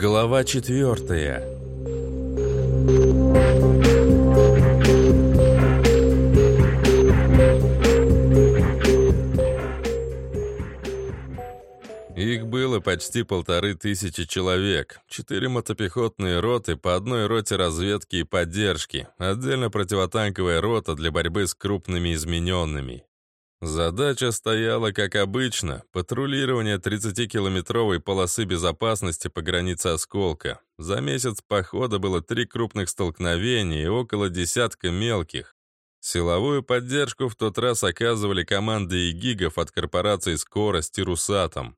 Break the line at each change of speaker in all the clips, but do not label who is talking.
Глава четвертая. Их было почти полторы тысячи человек, четыре мотопехотные роты по одной роте разведки и поддержки, отдельно противотанковая рота для борьбы с крупными измененными. Задача стояла, как обычно, патрулирование 30-километровой полосы безопасности по границе осколка. За месяц похода было три крупных столкновения и около десятка мелких. Силовую поддержку в тот раз оказывали команды ИГИГов от корпорации «Скорость» и «Русатом».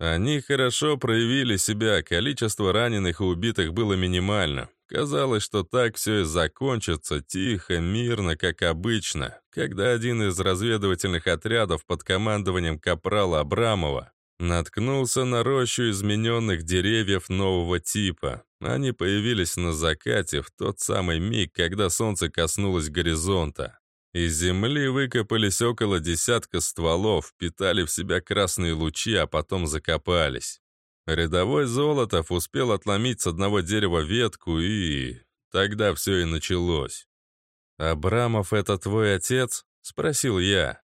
Они хорошо проявили себя, количество раненых и убитых было минимально. Казалось, что так все и закончится, тихо, мирно, как обычно, когда один из разведывательных отрядов под командованием капрала Абрамова наткнулся на рощу измененных деревьев нового типа. Они появились на закате в тот самый миг, когда солнце коснулось горизонта. Из земли выкопались около десятка стволов, питали в себя красные лучи, а потом закопались. Рядовой Золотов успел отломить с одного дерева ветку, и... Тогда все и началось. «Абрамов — это твой отец?» — спросил я.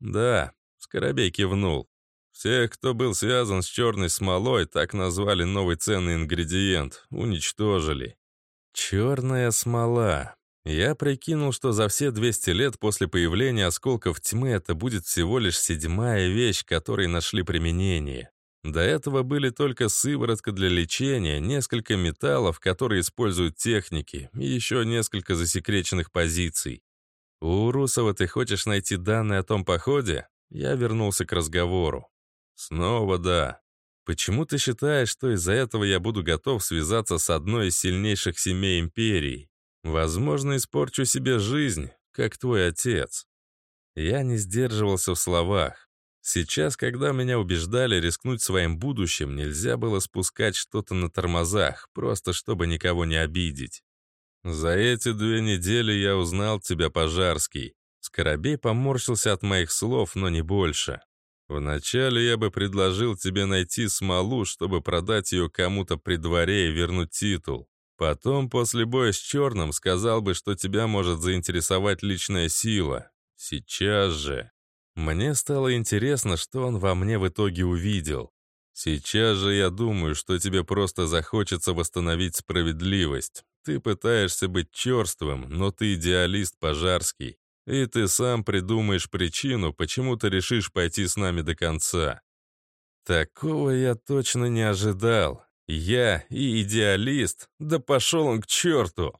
«Да», — Скоробей кивнул. «Всех, кто был связан с черной смолой, так назвали новый ценный ингредиент, уничтожили». «Черная смола». Я прикинул, что за все 200 лет после появления осколков тьмы это будет всего лишь седьмая вещь, которой нашли применение. До этого были только сыворотка для лечения, несколько металлов, которые используют техники, и еще несколько засекреченных позиций. «У Русова ты хочешь найти данные о том походе?» Я вернулся к разговору. «Снова да. Почему ты считаешь, что из-за этого я буду готов связаться с одной из сильнейших семей империи? Возможно, испорчу себе жизнь, как твой отец». Я не сдерживался в словах. Сейчас, когда меня убеждали рискнуть своим будущим, нельзя было спускать что-то на тормозах, просто чтобы никого не обидеть. «За эти две недели я узнал тебя, Пожарский». Скоробей поморщился от моих слов, но не больше. «Вначале я бы предложил тебе найти смолу, чтобы продать ее кому-то при дворе и вернуть титул. Потом, после боя с Черным, сказал бы, что тебя может заинтересовать личная сила. Сейчас же...» Мне стало интересно, что он во мне в итоге увидел. Сейчас же я думаю, что тебе просто захочется восстановить справедливость. Ты пытаешься быть черствым, но ты идеалист пожарский. И ты сам придумаешь причину, почему ты решишь пойти с нами до конца. Такого я точно не ожидал. Я и идеалист? Да пошел он к черту!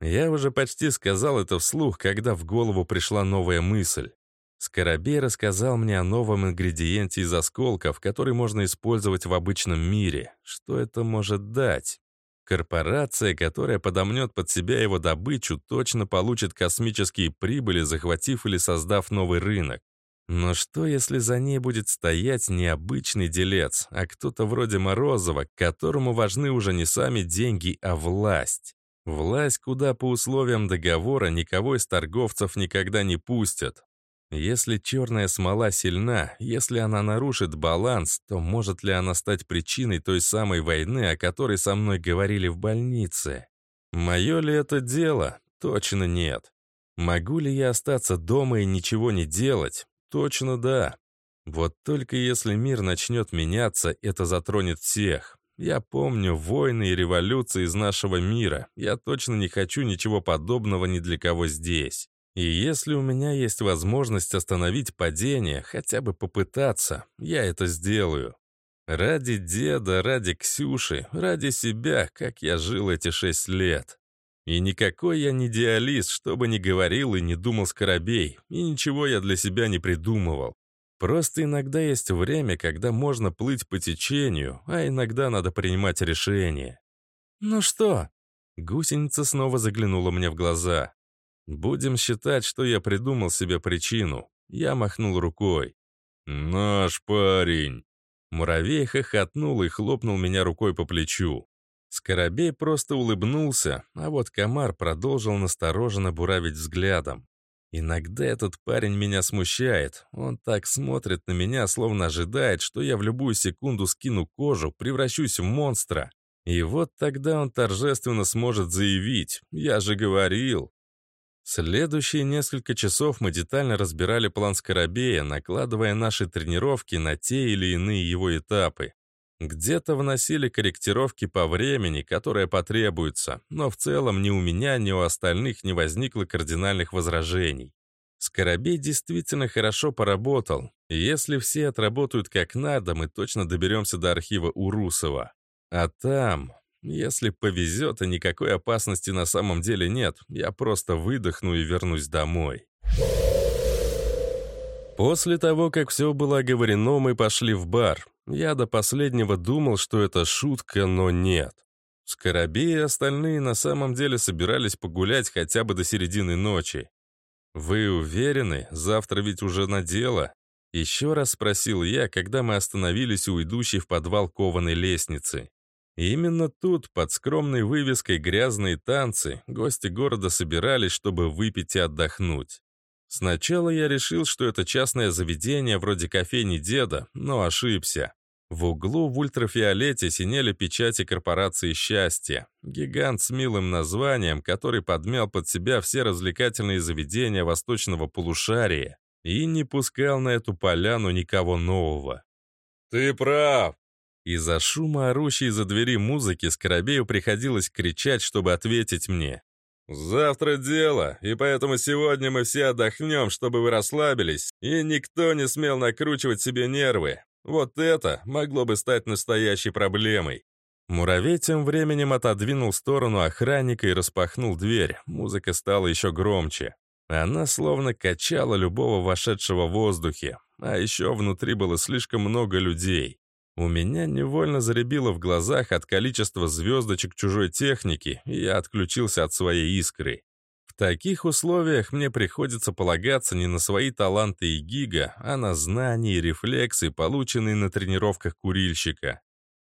Я уже почти сказал это вслух, когда в голову пришла новая мысль. Скоробей рассказал мне о новом ингредиенте из осколков, который можно использовать в обычном мире. Что это может дать? Корпорация, которая подомнет под себя его добычу, точно получит космические прибыли, захватив или создав новый рынок. Но что, если за ней будет стоять не обычный делец, а кто-то вроде Морозова, которому важны уже не сами деньги, а власть? Власть, куда по условиям договора никого из торговцев никогда не пустят. Если черная смола сильна, если она нарушит баланс, то может ли она стать причиной той самой войны, о которой со мной говорили в больнице? Мое ли это дело? Точно нет. Могу ли я остаться дома и ничего не делать? Точно да. Вот только если мир начнет меняться, это затронет всех. Я помню войны и революции из нашего мира. Я точно не хочу ничего подобного ни для кого здесь. И если у меня есть возможность остановить падение, хотя бы попытаться, я это сделаю. Ради деда, ради Ксюши, ради себя, как я жил эти шесть лет. И никакой я не идеалист, что бы ни говорил и не думал Скоробей, и ничего я для себя не придумывал. Просто иногда есть время, когда можно плыть по течению, а иногда надо принимать решения. «Ну что?» Гусеница снова заглянула мне в глаза. Будем считать, что я придумал себе причину. Я махнул рукой. «Наш парень!» Муравей хохотнул и хлопнул меня рукой по плечу. Скоробей просто улыбнулся, а вот комар продолжил настороженно буравить взглядом. Иногда этот парень меня смущает. Он так смотрит на меня, словно ожидает, что я в любую секунду скину кожу, превращусь в монстра. И вот тогда он торжественно сможет заявить «Я же говорил». Следующие несколько часов мы детально разбирали план Скоробея, накладывая наши тренировки на те или иные его этапы. Где-то вносили корректировки по времени, которое потребуется, но в целом ни у меня, ни у остальных не возникло кардинальных возражений. Скоробей действительно хорошо поработал, если все отработают как надо, мы точно доберемся до архива Урусова. А там, если повезет и никакой опасности на самом деле нет, я просто выдохну и вернусь домой. После того, как все было оговорено, мы пошли в бар. Я до последнего думал, что это шутка, но нет. Скоробей и остальные на самом деле собирались погулять хотя бы до середины ночи. «Вы уверены? Завтра ведь уже на дело?» Еще раз спросил я, когда мы остановились у идущей в подвал кованой лестницы. Именно тут, под скромной вывеской «Грязные танцы», гости города собирались, чтобы выпить и отдохнуть. Сначала я решил, что это частное заведение вроде кофейни деда, но ошибся. В углу в ультрафиолете синели печати корпорации «Счастье». Гигант с милым названием, который подмял под себя все развлекательные заведения восточного полушария и не пускал на эту поляну никого нового. «Ты прав!» Из-за шума орущей за двери музыки Скоробею приходилось кричать, чтобы ответить мне. «Завтра дело, и поэтому сегодня мы все отдохнем, чтобы вы расслабились, и никто не смел накручивать себе нервы. Вот это могло бы стать настоящей проблемой». Муравей тем временем отодвинул сторону охранника и распахнул дверь. Музыка стала еще громче. Она словно качала любого вошедшего в воздухе. А еще внутри было слишком много людей. У меня невольно заребило в глазах от количества звездочек чужой техники, и я отключился от своей искры. В таких условиях мне приходится полагаться не на свои таланты и гига, а на знания и рефлексы, полученные на тренировках курильщика.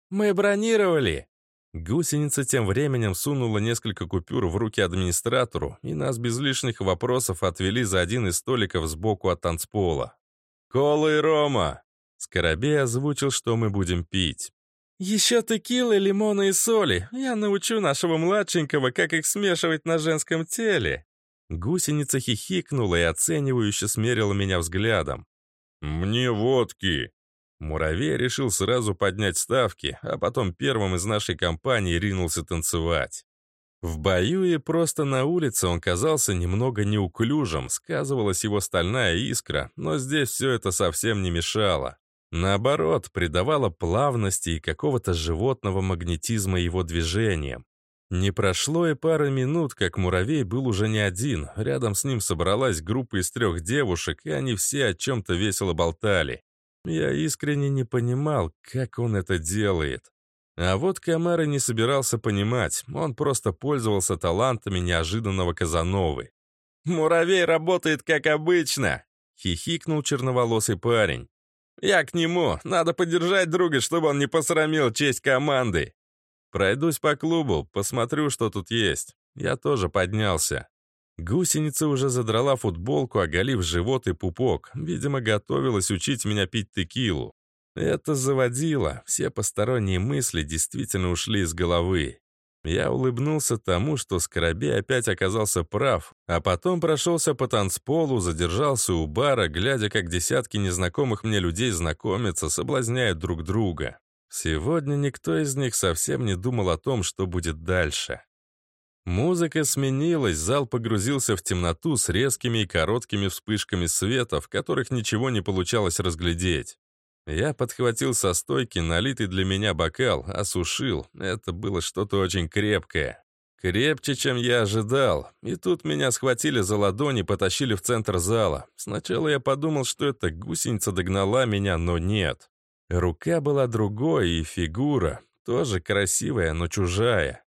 «Мы бронировали!» Гусеница тем временем сунула несколько купюр в руки администратору, и нас без лишних вопросов отвели за один из столиков сбоку от танцпола. «Кола и Рома!» Скоробей озвучил, что мы будем пить. «Еще текилы, лимоны и соли. Я научу нашего младшенького, как их смешивать на женском теле». Гусеница хихикнула и оценивающе смерила меня взглядом. «Мне водки!» Муравей решил сразу поднять ставки, а потом первым из нашей компании ринулся танцевать. В бою и просто на улице он казался немного неуклюжим, сказывалась его стальная искра, но здесь все это совсем не мешало. Наоборот, придавало плавности и какого-то животного магнетизма его движениям. Не прошло и пары минут, как муравей был уже не один. Рядом с ним собралась группа из трех девушек, и они все о чем-то весело болтали. Я искренне не понимал, как он это делает. А вот Камара не собирался понимать, он просто пользовался талантами неожиданного Казановы. «Муравей работает как обычно!» — хихикнул черноволосый парень. Я к нему. Надо поддержать друга, чтобы он не посрамил честь команды. Пройдусь по клубу, посмотрю, что тут есть. Я тоже поднялся. Гусеница уже задрала футболку, оголив живот и пупок. Видимо, готовилась учить меня пить текилу. Это заводило. Все посторонние мысли действительно ушли из головы. Я улыбнулся тому, что Скоробей опять оказался прав, а потом прошелся по танцполу, задержался у бара, глядя, как десятки незнакомых мне людей знакомятся, соблазняют друг друга. Сегодня никто из них совсем не думал о том, что будет дальше. Музыка сменилась, зал погрузился в темноту с резкими и короткими вспышками света, в которых ничего не получалось разглядеть. Я подхватил со стойки налитый для меня бокал, осушил. Это было что-то очень крепкое. Крепче, чем я ожидал. И тут меня схватили за ладони и потащили в центр зала. Сначала я подумал, что эта гусеница догнала меня, но нет. Рука была другой, и фигура. Тоже красивая, но чужая.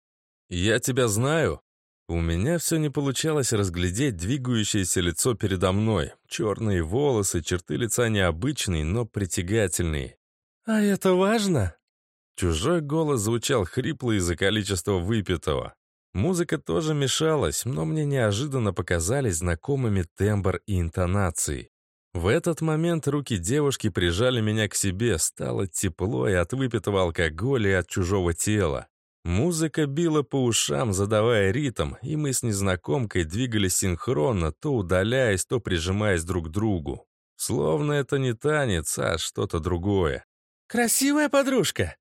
«Я тебя знаю», у меня все не получалось разглядеть двигающееся лицо передо мной. Черные волосы, черты лица необычные, но притягательные. «А это важно?» Чужой голос звучал хрипло из-за количества выпитого. Музыка тоже мешалась, но мне неожиданно показались знакомыми тембр и интонации. В этот момент руки девушки прижали меня к себе, стало тепло и от выпитого алкоголя, и от чужого тела. Музыка била по ушам, задавая ритм, и мы с незнакомкой двигались синхронно, то удаляясь, то прижимаясь друг к другу. Словно это не танец, а что-то другое.
«Красивая подружка!»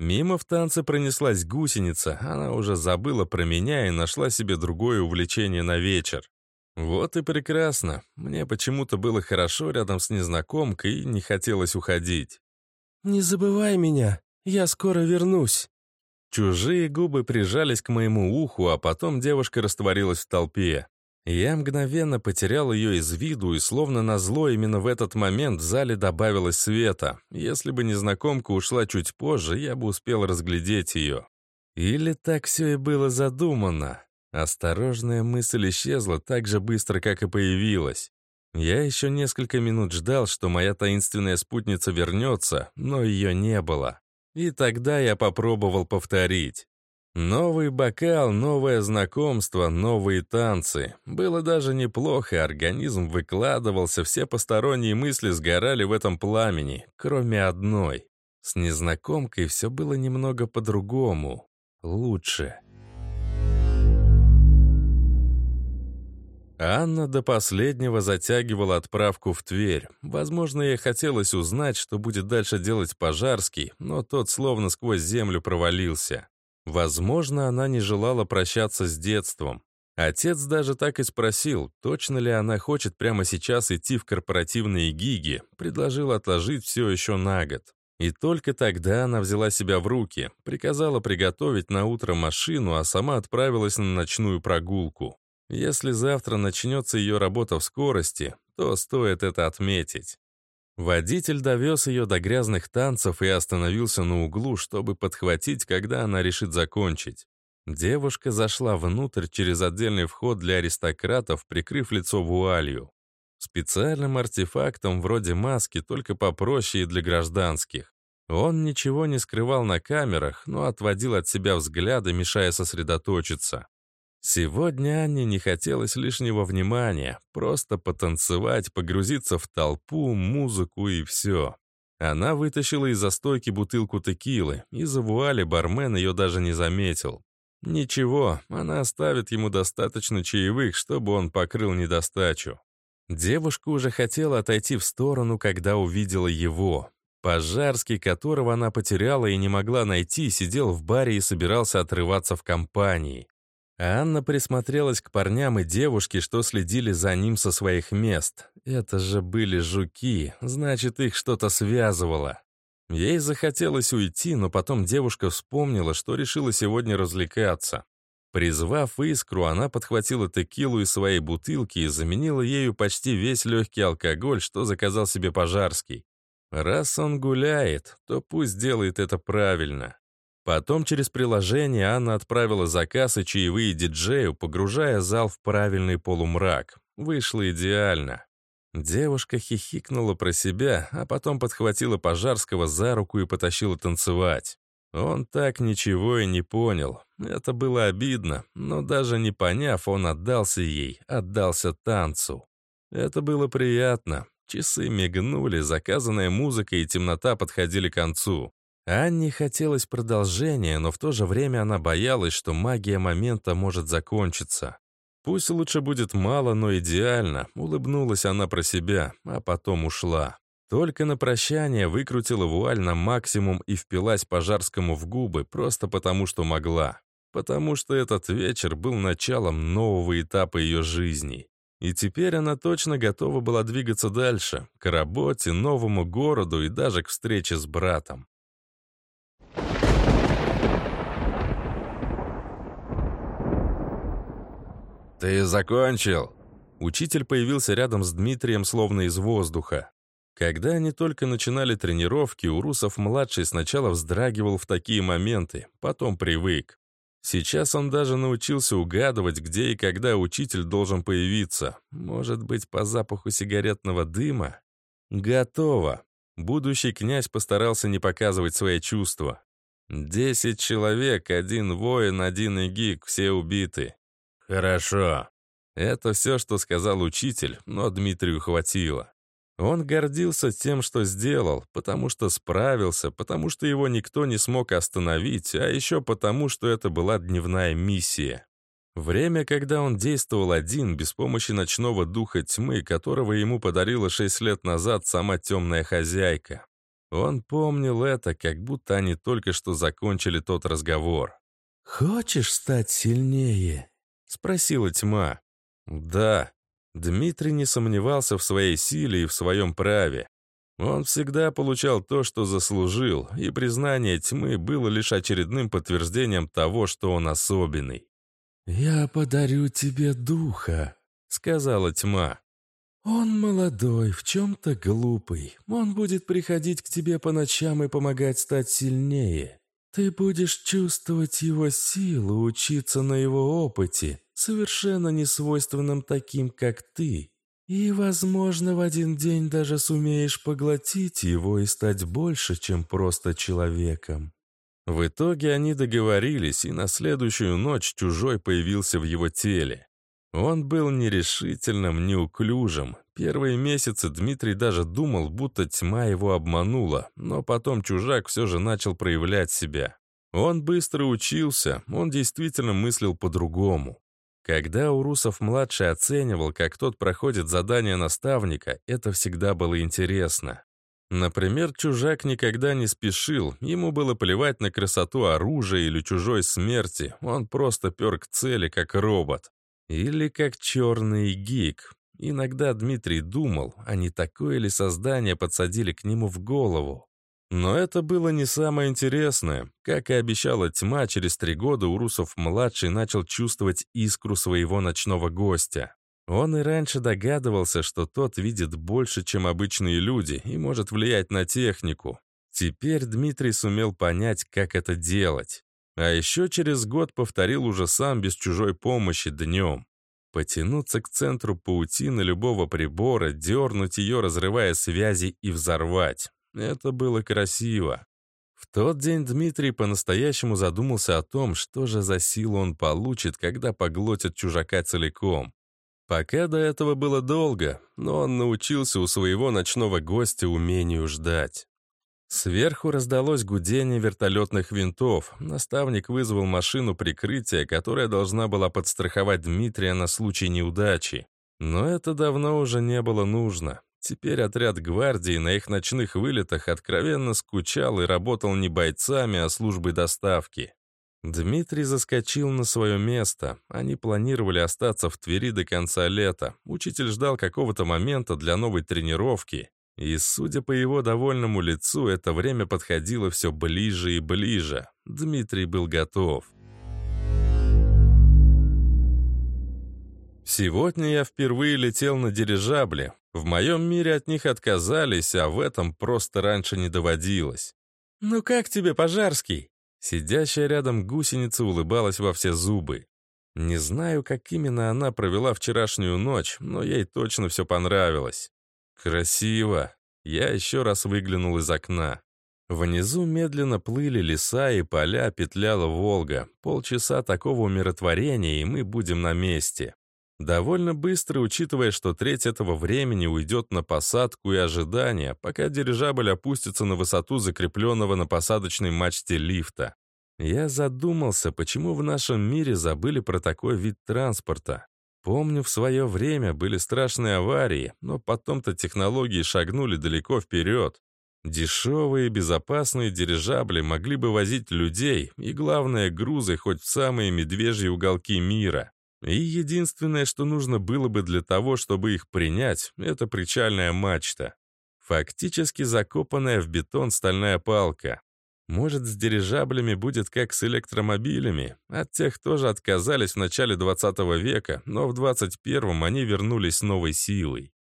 Мимо в танце пронеслась гусеница, она уже забыла про меня и нашла себе другое увлечение на вечер. Вот и прекрасно. Мне почему-то было хорошо рядом с незнакомкой и не хотелось уходить.
«Не забывай меня, я скоро вернусь».
Чужие губы прижались к моему уху, а потом девушка растворилась в толпе. Я мгновенно потерял ее из виду, и словно назло именно в этот момент в зале добавилось света. Если бы незнакомка ушла чуть позже, я бы успел разглядеть ее. Или так все и было задумано. Осторожная мысль исчезла так же быстро, как и появилась. Я еще несколько минут ждал, что моя таинственная спутница вернется, но ее не было. И тогда я попробовал повторить. Новый бокал, новое знакомство, новые танцы. Было даже неплохо, организм выкладывался, все посторонние мысли сгорали в этом пламени, кроме одной. С незнакомкой все было немного по-другому. Лучше. Анна до последнего затягивала отправку в Тверь. Возможно, ей хотелось узнать, что будет дальше делать Пожарский, но тот словно сквозь землю провалился. Возможно, она не желала прощаться с детством. Отец даже так и спросил, точно ли она хочет прямо сейчас идти в корпоративные гиги, предложил отложить все еще на год. И только тогда она взяла себя в руки, приказала приготовить на утро машину, а сама отправилась на ночную прогулку. Если завтра начнется ее работа в скорости, то стоит это отметить. Водитель довез ее до грязных танцев и остановился на углу, чтобы подхватить, когда она решит закончить. Девушка зашла внутрь через отдельный вход для аристократов, прикрыв лицо вуалью. Специальным артефактом вроде маски, только попроще и для гражданских. Он ничего не скрывал на камерах, но отводил от себя взгляды, мешая сосредоточиться. Сегодня Анне не хотелось лишнего внимания, просто потанцевать, погрузиться в толпу, музыку и все. Она вытащила из застойки бутылку текилы, и за вуали бармен ее даже не заметил. Ничего, она оставит ему достаточно чаевых, чтобы он покрыл недостачу. Девушка уже хотела отойти в сторону, когда увидела его. Пожарский, которого она потеряла и не могла найти, сидел в баре и собирался отрываться в компании. Анна присмотрелась к парням и девушке, что следили за ним со своих мест. Это же были жуки, значит, их что-то связывало. Ей захотелось уйти, но потом девушка вспомнила, что решила сегодня развлекаться. Призвав искру, она подхватила текилу из своей бутылки и заменила ею почти весь легкий алкоголь, что заказал себе Пожарский. Раз он гуляет, то пусть делает это правильно. Потом через приложение Анна отправила заказ и чаевые диджею, погружая зал в правильный полумрак. Вышло идеально. Девушка хихикнула про себя, а потом подхватила Пожарского за руку и потащила танцевать. Он так ничего и не понял. Это было обидно, но даже не поняв, он отдался ей, отдался танцу. Это было приятно. Часы мигнули, заказанная музыка и темнота подходили к концу. Анне хотелось продолжения, но в то же время она боялась, что магия момента может закончиться. Пусть лучше будет мало, но идеально, улыбнулась она про себя, а потом ушла. Только на прощание выкрутила вуаль на максимум и впилась Пожарскому в губы, просто потому что могла. Потому что этот вечер был началом нового этапа ее жизни. И теперь она точно готова была двигаться дальше, к работе, новому городу и даже к встрече с братом. «Ты закончил?» Учитель появился рядом с Дмитрием словно из воздуха. Когда они только начинали тренировки, Урусов-младший сначала вздрагивал в такие моменты, потом привык. Сейчас он даже научился угадывать, где и когда учитель должен появиться. Может быть, по запаху сигаретного дыма? Готово. Будущий князь постарался не показывать свои чувства. Десять человек, один воин, один игик, все убиты. Хорошо. Это все, что сказал учитель, но Дмитрию хватило. Он гордился тем, что сделал, потому что справился, потому что его никто не смог остановить, а еще потому, что это была дневная миссия. Время, когда он действовал один, без помощи ночного духа тьмы, которого ему подарила шесть лет назад сама темная хозяйка. Он помнил это, как будто они только что закончили тот разговор.
«Хочешь стать сильнее?» — спросила тьма.
«Да», Дмитрий не сомневался в своей силе и в своем праве. Он всегда получал то, что заслужил, и признание тьмы было лишь очередным подтверждением того, что он особенный.
«Я подарю тебе духа», — сказала тьма. «Он молодой, в чем-то глупый. Он будет приходить к тебе по ночам и помогать стать сильнее. Ты будешь чувствовать его силу, учиться на его опыте, совершенно не свойственным таким, как ты. И, возможно, в один день даже сумеешь поглотить его и стать больше, чем просто человеком.
В итоге они договорились, и на следующую ночь чужой появился в его теле. Он был нерешительным, неуклюжим. Первые месяцы Дмитрий даже думал, будто тьма его обманула, но потом чужак все же начал проявлять себя. Он быстро учился, он действительно мыслил по-другому. Когда Урусов-младший оценивал, как тот проходит задание наставника, это всегда было интересно. Например, чужак никогда не спешил, ему было плевать на красоту оружия или чужой смерти, он просто пер к цели, как робот. Или как черный гик. Иногда Дмитрий думал, а не такое ли создание подсадили к нему в голову. Но это было не самое интересное. Как и обещала тьма, через три года Урусов-младший начал чувствовать искру своего ночного гостя. Он и раньше догадывался, что тот видит больше, чем обычные люди, и может влиять на технику. Теперь Дмитрий сумел понять, как это делать. А еще через год повторил уже сам без чужой помощи днем. Потянуться к центру паутины любого прибора, дернуть ее, разрывая связи и взорвать. Это было красиво. В тот день Дмитрий по-настоящему задумался о том, что же за силу он получит, когда поглотит чужака целиком. Пока до этого было долго, но он научился у своего ночного гостя умению ждать. Сверху раздалось гудение вертолетных винтов. Наставник вызвал машину прикрытия, которая должна была подстраховать Дмитрия на случай неудачи. Но это давно уже не было нужно. Теперь отряд гвардии на их ночных вылетах откровенно скучал и работал не бойцами, а службой доставки. Дмитрий заскочил на свое место. Они планировали остаться в Твери до конца лета. Учитель ждал какого-то момента для новой тренировки. И, судя по его довольному лицу, это время подходило все ближе и ближе. Дмитрий был готов. Сегодня я впервые летел на дирижабле. В моем мире от них отказались, а в этом просто раньше не доводилось. «Ну как тебе, Пожарский?» Сидящая рядом гусеница улыбалась во все зубы. Не знаю, как именно она провела вчерашнюю ночь, но ей точно все понравилось. Красиво. Я еще раз выглянул из окна. Внизу медленно плыли леса и поля, петляла Волга. Полчаса такого умиротворения, и мы будем на месте. Довольно быстро, учитывая, что треть этого времени уйдет на посадку и ожидание, пока дирижабль опустится на высоту закрепленного на посадочной мачте лифта. Я задумался, почему в нашем мире забыли про такой вид транспорта. Помню, в свое время были страшные аварии, но потом-то технологии шагнули далеко вперед. Дешевые, безопасные дирижабли могли бы возить людей и, главное, грузы хоть в самые медвежьи уголки мира. И единственное, что нужно было бы для того, чтобы их принять, это причальная мачта. Фактически закопанная в бетон стальная палка. Может, с дирижаблями будет как с электромобилями. От тех тоже отказались в начале 20 века, но в 21-м они вернулись с новой силой.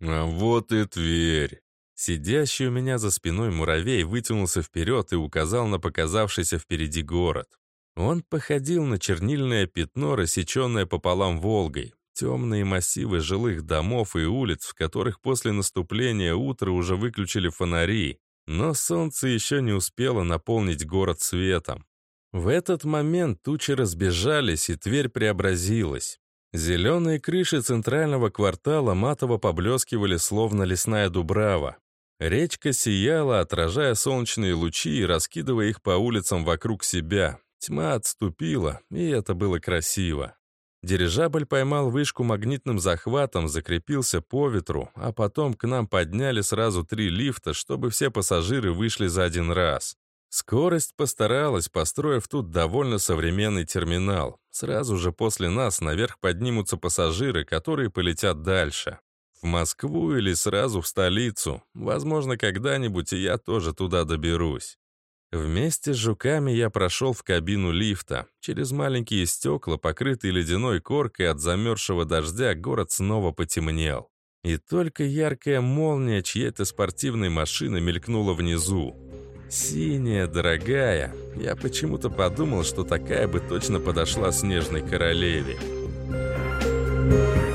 А вот и Тверь. Сидящий у меня за спиной муравей вытянулся вперед и указал на показавшийся впереди город. Он походил на чернильное пятно, рассеченное пополам Волгой. Темные массивы жилых домов и улиц, в которых после наступления утра уже выключили фонари, но солнце еще не успело наполнить город светом. В этот момент тучи разбежались, и Тверь преобразилась. Зеленые крыши центрального квартала матово поблескивали, словно лесная дубрава. Речка сияла, отражая солнечные лучи и раскидывая их по улицам вокруг себя. Тьма отступила, и это было красиво. Дирижабль поймал вышку магнитным захватом, закрепился по ветру, а потом к нам подняли сразу три лифта, чтобы все пассажиры вышли за один раз. Скорость постаралась, построив тут довольно современный терминал. Сразу же после нас наверх поднимутся пассажиры, которые полетят дальше. В Москву или сразу в столицу. Возможно, когда-нибудь и я тоже туда доберусь. Вместе с жуками я прошел в кабину лифта. Через маленькие стекла, покрытые ледяной коркой от замерзшего дождя, город снова потемнел. И только яркая молния чьей-то спортивной машины мелькнула внизу. Синяя, дорогая. Я почему-то подумал, что такая бы точно подошла снежной королеве. Thank.